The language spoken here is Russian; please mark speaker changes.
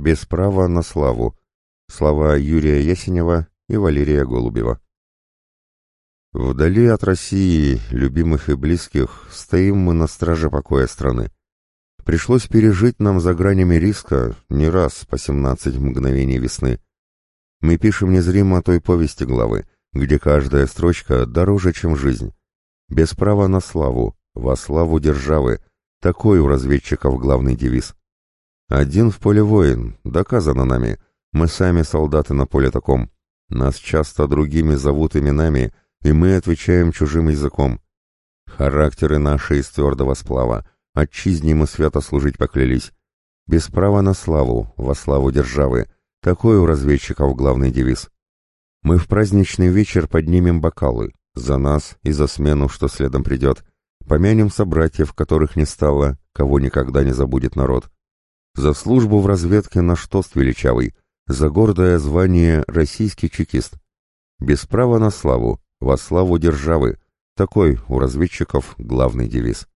Speaker 1: без права на славу. Слова Юрия Ясенева и Валерия Голубева. Вдали от России, любимых и близких, стоим мы на страже покоя страны. Пришлось пережить нам за гранями риска не раз по семнадцать мгновений весны. Мы пишем незримо той повести главы, где каждая строчка дороже, чем жизнь. Без права на славу, во славу державы, такой у разведчиков главный девиз. Один в поле воин, доказано нами, мы сами солдаты на поле таком. Нас часто другими зовут именами, и мы отвечаем чужим языком. Характеры наши из твердого сплава, отчизне мы свято служить поклялись. Без права на славу, во славу державы, такой у разведчиков главный девиз. Мы в праздничный вечер поднимем бокалы, за нас и за смену, что следом придет. Помянем собратьев, которых не стало, кого никогда не забудет народ. За службу в разведке наш тост величавый, за гордое звание российский чекист. Без права на славу, во славу державы. Такой у разведчиков главный девиз.